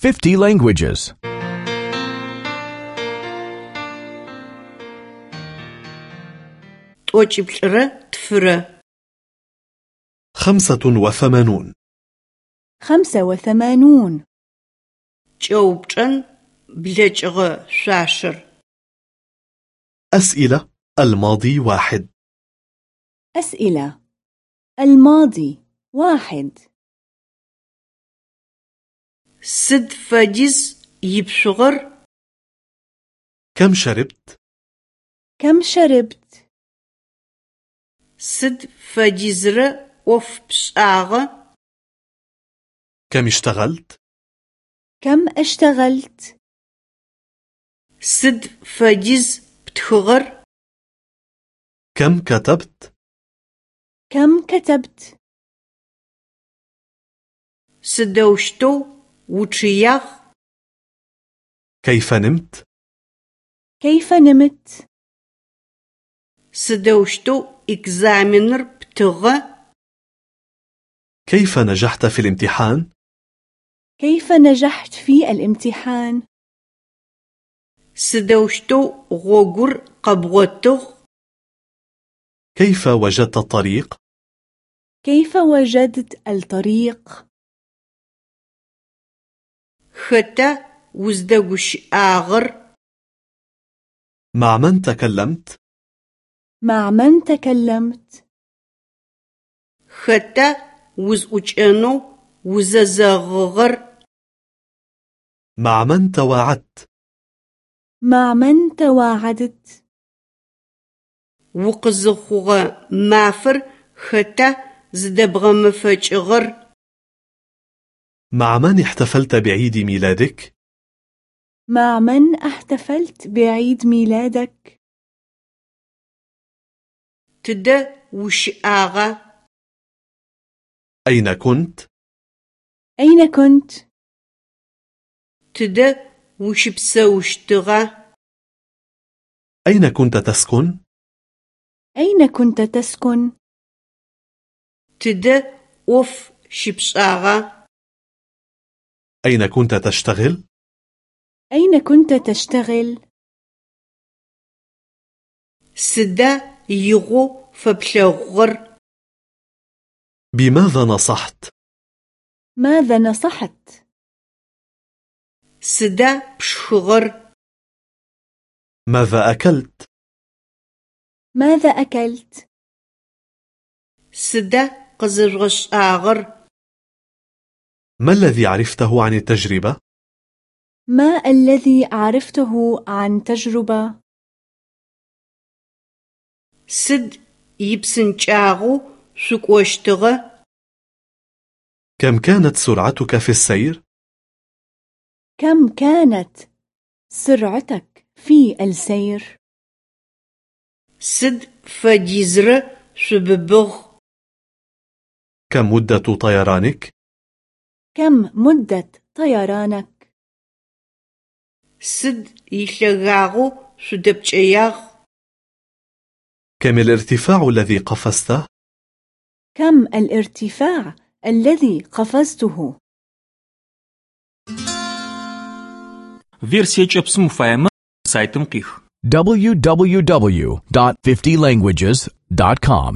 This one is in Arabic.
50 languages. 'T'oç'iplh'ıre tfıre. خمسة وثمانون خمسة وثمانون Ç'eupç'en bleç'ığe şsuaşşır. أسئلة الماضي واحد أسئلة الماضي واحد سد فاجز يبشغر كم شربت؟ كم شربت؟ سد فاجزر وف بشعغ كم اشتغلت؟ كم اشتغلت؟ سد فاجز بتخغر كم كتبت؟ كم كتبت؟ سدوشتو vuçıyağ? كيف نمت؟ كيف نمت؟ Sıdeuşteu egzaminır ptığe? كيف نجحت في الامتحان؟ كيف نجحت في الامتحان؟ Sıdeuşteu ğogur khabğotığ? كيف وجدت الطريق؟ كيف وجدت الطريق؟ Xeta vuzdeguşı'ağır? مع من تكلمت؟ مع من تكلمت؟ Xeta vuz'uç'eneu vuzezeğığır? مع من تواعدت؟ مع من تواعدت؟ Vukhızıxhuğe mafır xeta zıdebğemıfeç'ığır? مع من احتفلت بعيد ميلادك؟ مع من احتفلت بعيد ميلادك؟ Tıde vuşı'ağa? أين كنت؟ أين كنت؟ Tıde vuşıpseuştığa? أين كنت تسكن؟ أين كنت تسكن؟ Tıde of şıpş'ağa? أين كنت تشتغل؟ أين كنت تشتغل؟ Sıda yiğu feplheğuğır? بماذا نصحت؟ ماذا نصحت؟ Sıda pşxığır? ماذا أكلت؟ ماذا أكلت؟ Sıda khızırğış'ağır? ما الذي عرفته عن التجربة؟ ما الذي عرفته عن تجربة؟ Sıd yipsınç'ağu şük'oştığe? كم كانت سرعتك في السير؟ كم كانت سرعتك في السير؟ Sıd fedizre şübıbığ? كم مدة طيرانك؟ كم مدة طيرانك؟ Sıd yilhegağu şüdepç'eyağ? كم الارتفاع الذي قفزته؟ كم الارتفاع الذي قفزته؟ Версия КӀэпсым уфаемэ сайтым къих. www.50languages.com